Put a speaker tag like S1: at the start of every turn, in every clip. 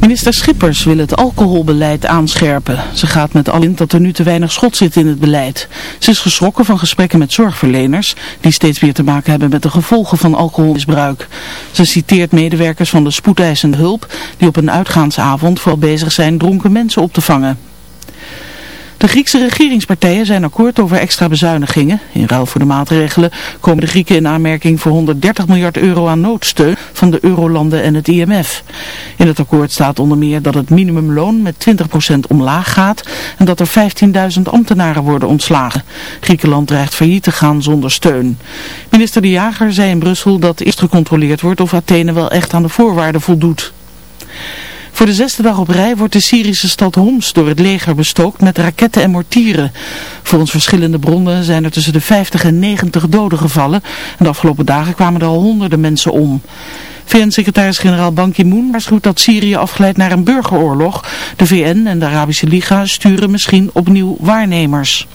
S1: Minister Schippers wil het alcoholbeleid aanscherpen. Ze gaat met al in dat er nu te weinig schot zit in het beleid. Ze is geschrokken van gesprekken met zorgverleners die steeds weer te maken hebben met de gevolgen van alcoholmisbruik. Ze citeert medewerkers van de spoedeisende hulp die op een uitgaansavond vooral bezig zijn dronken mensen op te vangen. De Griekse regeringspartijen zijn akkoord over extra bezuinigingen. In ruil voor de maatregelen komen de Grieken in aanmerking voor 130 miljard euro aan noodsteun van de eurolanden en het IMF. In het akkoord staat onder meer dat het minimumloon met 20% omlaag gaat en dat er 15.000 ambtenaren worden ontslagen. Griekenland dreigt failliet te gaan zonder steun. Minister De Jager zei in Brussel dat eerst gecontroleerd wordt of Athene wel echt aan de voorwaarden voldoet. Voor de zesde dag op rij wordt de Syrische stad Homs door het leger bestookt met raketten en mortieren. Volgens verschillende bronnen zijn er tussen de 50 en 90 doden gevallen. En de afgelopen dagen kwamen er al honderden mensen om. VN-secretaris-generaal Ban Ki-moon waarschuwt dat Syrië afgeleid naar een burgeroorlog. De VN en de Arabische Liga sturen misschien opnieuw waarnemers.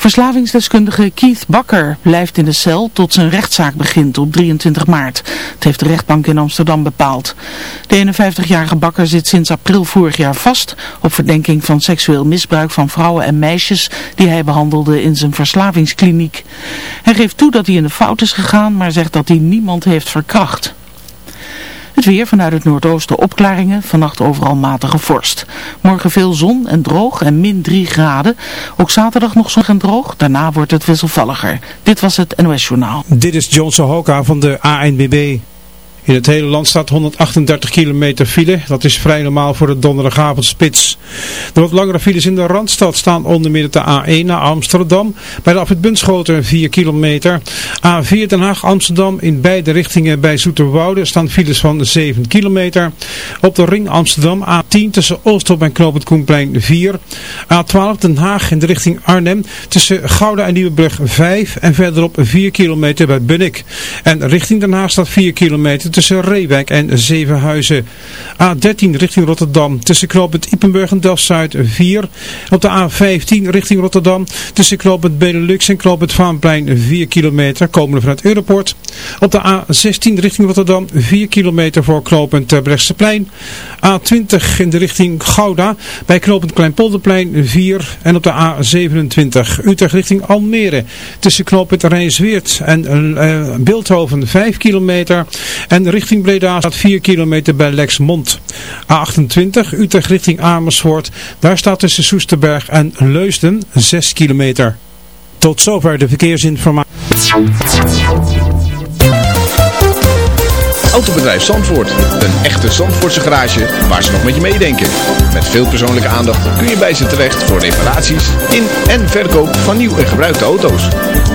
S1: Verslavingsdeskundige Keith Bakker blijft in de cel tot zijn rechtszaak begint op 23 maart. Dat heeft de rechtbank in Amsterdam bepaald. De 51-jarige Bakker zit sinds april vorig jaar vast op verdenking van seksueel misbruik van vrouwen en meisjes die hij behandelde in zijn verslavingskliniek. Hij geeft toe dat hij in de fout is gegaan, maar zegt dat hij niemand heeft verkracht. Het weer vanuit het noordoosten opklaringen, vannacht overal matige vorst. Morgen veel zon en droog en min 3 graden. Ook zaterdag nog zon en droog, daarna wordt het wisselvalliger. Dit was het NOS Journaal.
S2: Dit is John Sohoka van de ANBB. In het hele land staat 138 kilometer file. Dat is vrij normaal voor de donderdagavondspits. De wat langere files in de Randstad staan onder meer de A1 naar Amsterdam. Bij de afwit Bunschoten 4 kilometer. A4 Den Haag Amsterdam in beide richtingen bij Zoeterwoude staan files van 7 kilometer. Op de ring Amsterdam A10 tussen Oostop en Knoop het Koenplein 4. A12 Den Haag in de richting Arnhem tussen Gouda en Nieuwebrug 5. En verderop 4 kilometer bij Bunnik. En richting Den Haag staat 4 kilometer tussen Reewijk en Zevenhuizen. A13 richting Rotterdam tussen knooppunt Ippenburg en Delft-Zuid 4. Op de A15 richting Rotterdam tussen knooppunt Benelux en knooppunt Vaanplein 4 kilometer komende vanuit Europort. Op de A16 richting Rotterdam 4 kilometer voor knooppunt Terbrechtseplein. A20 in de richting Gouda bij knooppunt Kleinpolderplein 4. En op de A27 Utrecht richting Almere tussen knooppunt Rijnsweert en uh, Beeldhoven 5 kilometer. En en richting Breda staat 4 kilometer bij Lexmond. A28 Utrecht richting Amersfoort. Daar staat tussen Soesterberg en Leusden 6 kilometer. Tot zover de verkeersinformatie.
S3: Autobedrijf Zandvoort. Een echte Zandvoortse garage waar ze nog met je meedenken. Met veel persoonlijke aandacht kun je bij ze terecht voor reparaties in en verkoop van nieuw en gebruikte auto's.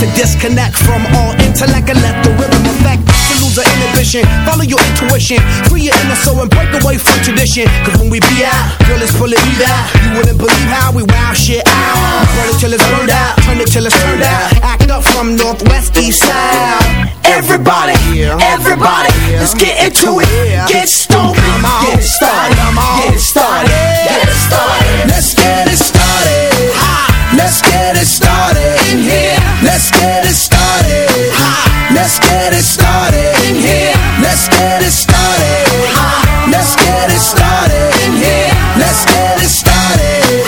S4: to
S5: disconnect from all intellect and let the rhythm affect. To lose our inhibition, follow your intuition, free your inner soul and break away from tradition. Cause when we be out, girl, it's pulling me out. You wouldn't believe how we wow shit out. Burn it till it's burned out, turn it till it's turned out. Act up from northwest, east side. Everybody, everybody, let's get into it. Get stoned, get started, get started, get started. Let's Let's get it started. Let's get it started in here. Let's get it started. Let's get it started in here. Let's get it started.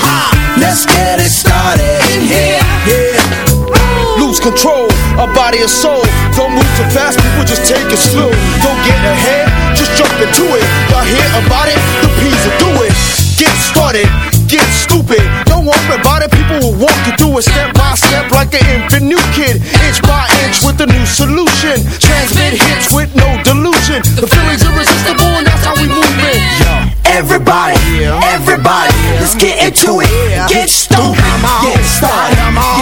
S5: Let's get it started in here. Yeah.
S6: Lose control of body and soul. Don't move too fast, people just take it slow. Don't get ahead, just jump into it. Y'all hear about it? The P's will do it. Get started, get stupid. Don't worry about it, will walk you through it step by step like an infant new kid. Inch by inch with a new solution. Transmit hits with no delusion. The feeling's irresistible and that's how we move it.
S5: Everybody, everybody, let's get into it. Get stoned, get it started, get it started,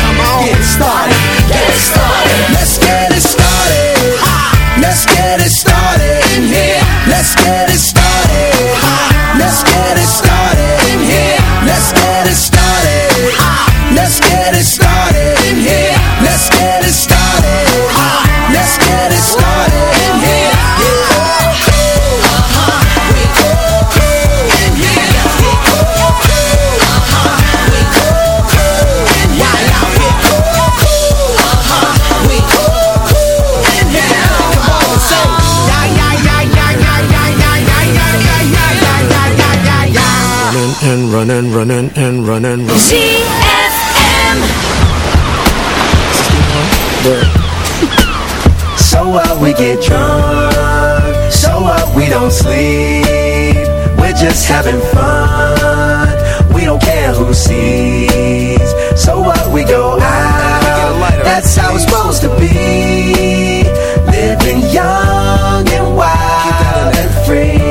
S7: running, running, and running, running.
S8: ZFM.
S5: So what we get drunk, so what we don't sleep. We're just having fun, we don't care who sees. So what we go out, that's how it's supposed to be. Living young and wild and free.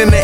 S9: in the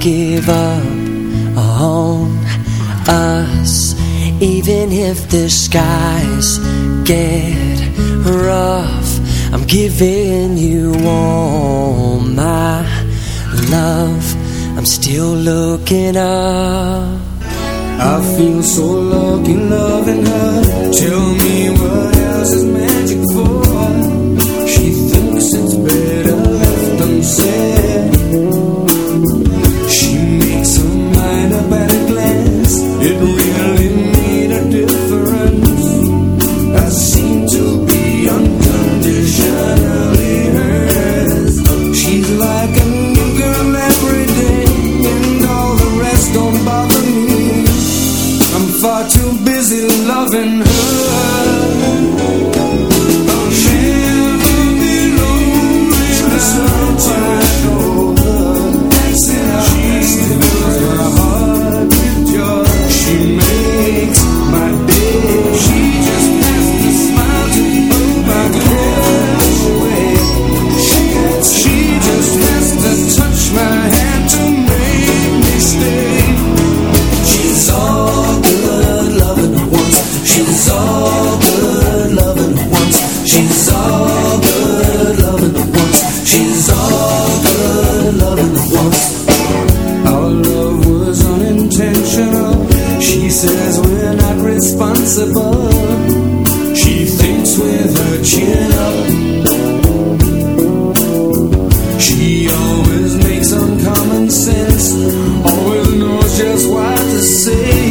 S4: give up on us Even if the skies get rough. I'm giving you all my love. I'm still looking up. I
S10: feel so lucky loving her Tell me what
S11: 岁月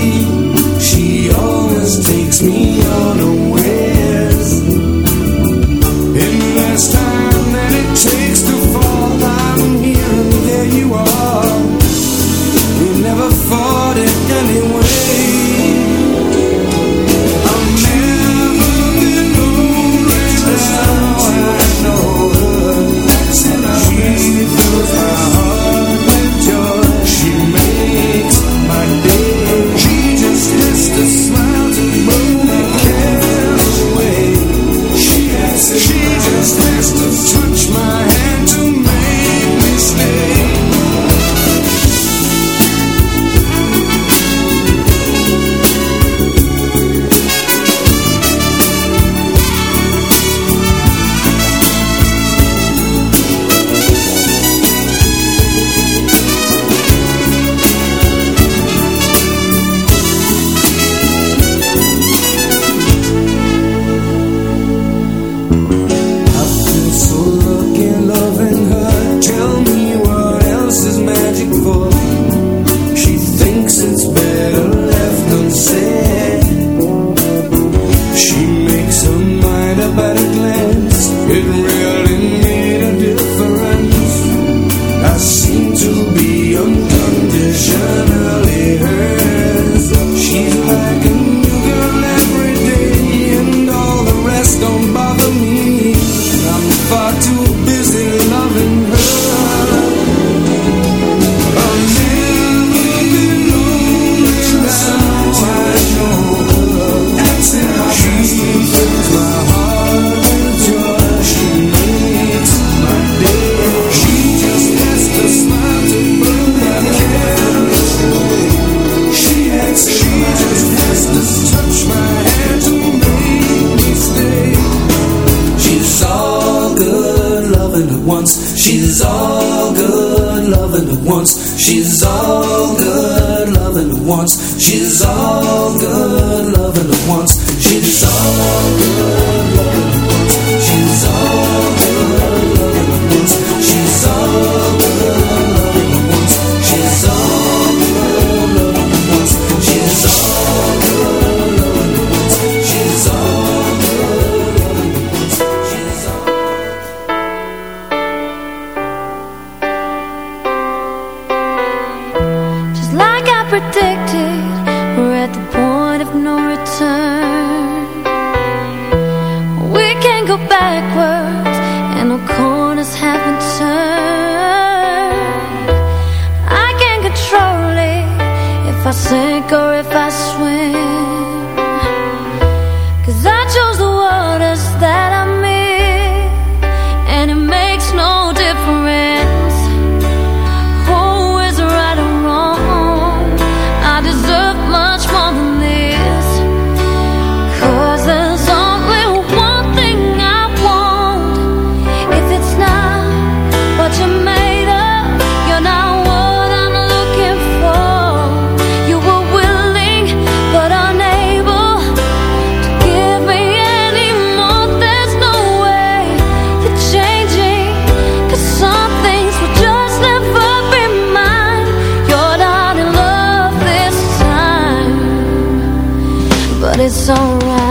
S11: alright.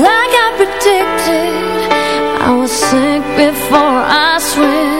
S11: like I predicted. I will sink before I swim.